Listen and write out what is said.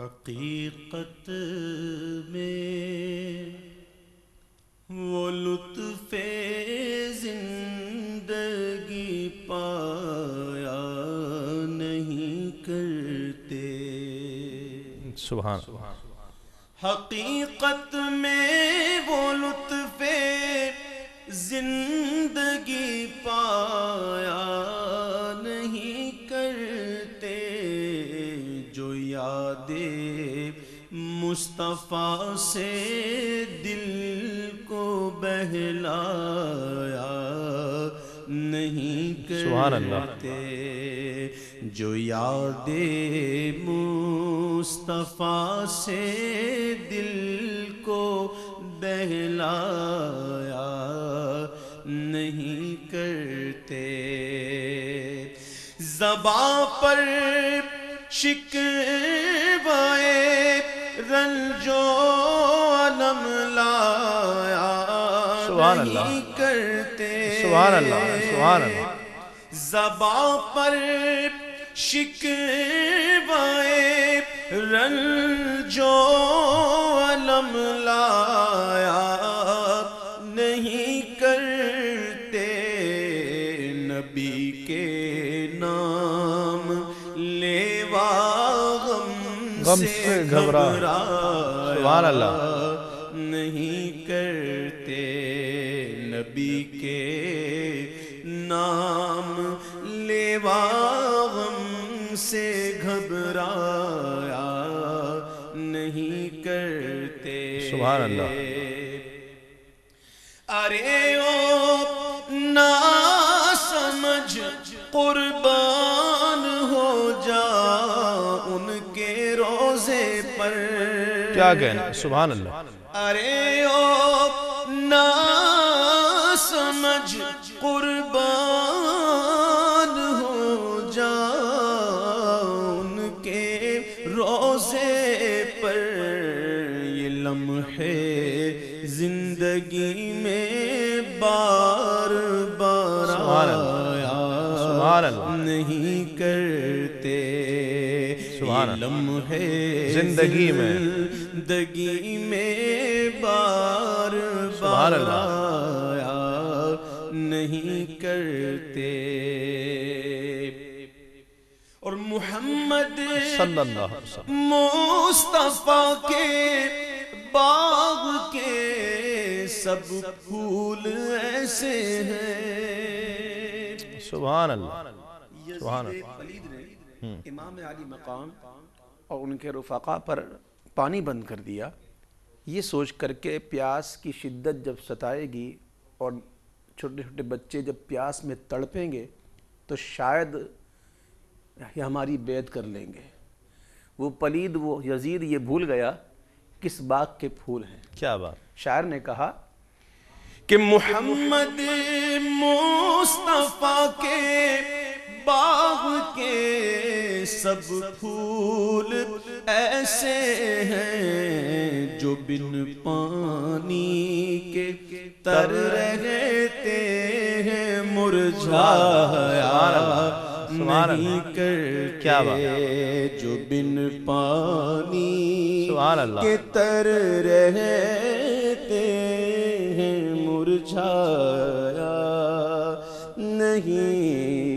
حقیقت میں وہ لطف زندگی پایا نہیں کرتے۔ سبحان۔ حقیقت میں وہ لطف زندگی پایا یاد مصطفیٰ سے دل کو بہلایا نہیں۔ کرتے جو یاد مصطفیٰ سے دل کو بہلایا نہیں کرتے زباں پر شکوائے رنجو علم لایا سبحان اللہ۔ نہیں کرتے سبحان اللہ سبحان اللہ زباں پر شکوائے رنجو علم لایا غم سے گھبرا سبحان اللہ۔ نہیں کرتے نبی کے نام۔ لیوا غم سے گھبرایا۔ نہیں کرتے۔ سبحان اللہ۔ ارے او نا سمجھ قربان۔ روزے پر۔ کیا کہنا سبحان اللہ۔ ارے او نا سمجھ قربان ہو جا ان کے روزے پر۔ یہ لمحے زندگی میں بار بار سبحان اللہ۔ سبحان اللہ۔ لمحے زندگی میں۔ زندگی میں بار بار اللہ۔ آیا نہیں کرتے۔ اور محمد صلی اللہ علیہ وسلم۔ مصطفیٰ کے باغ کے سب پھول ایسے ہیں۔ سبحان اللہ۔ سبحان اللہ۔ امام علی مقام۔ اور ان کے رفقا پر پانی بند کر دیا۔ یہ سوچ کر کے پیاس کی شدت جب ستائے گی اور چھوٹے چھوٹے بچے جب پیاس میں تڑپیں گے تو شاید یہ ہماری بیعت کر لیں گے۔ وہ پلید وہ یزید یہ بھول گیا کس باغ کے پھول ہیں۔ کیا بات؟ شاعر نے کہا کہ محمد مصطفیٰ کے باغ کے سب پھول ایسے ہیں جو بن پانی کے تر رہتے ہیں مرجھایا۔ نہیں کرتے کیا بات جو بن پانی کے تر رہتے ہیں مرجھایا نہیں